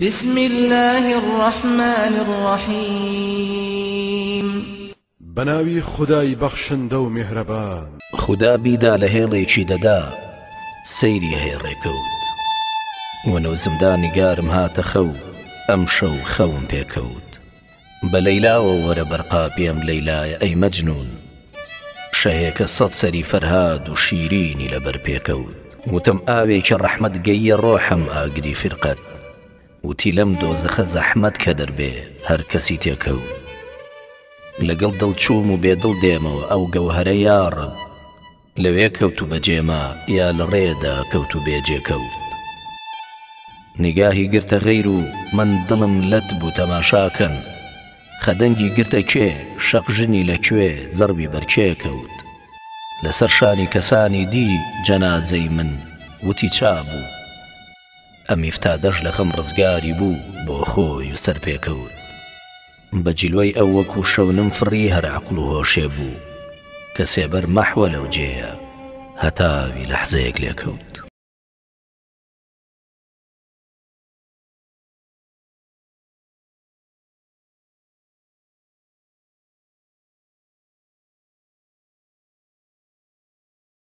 بسم اللە الرحمن الرحیم بەناوی خودای بەخشندە و میهرەبان. خودا بیدا لە هێڵێکی دەدا سەیری هەیە ڕێکەوت ونوزمدا نیگارم هاتە خەو ئەمشەو خەوم پێکەوت بە لەیلاوە وەرە بەرقا پێم لەیلایە ئەی مەجنوون شەهێکە سەد سەری فەرهاد و شیرینی لە بەر پێ کەوت. وتم ئاوێکی ڕەحمەت گەییە ڕۆحم ئاگری فیرقەت وتی لەم دۆزەخە زەحمەت کە دەربێ هەر کەسی تێ کەوت لەگەڵ دڵ چووم و بێ دڵ دێمەوە ئەو گەوهەرە یاڕەب. لەوێ کەوت و بەجێما یا لە ڕێدا کەوت و بێ جێ کەوت نیگاهی گرتە غیر و من دڵم لەت بوو تەماشاکەن خەدەنگی گرتە کێ شەق ژنی لە کوێ زەڕبی بەر کێ کەوت لەسەر شانی کەسانی دی جەنازەی من وتی چابوو ئەمیفتادەش لە خەم ڕزگاری بوو بۆ خۆی و سەر پێ کەوت. بە جلوەی ئەو وەکو شەونم فڕی هەر عەقڵ و هۆشێ بوو کە سێبەر مەحوە لەو جێیە هەتا ئاوی لەحزەیەک لێ کەوت.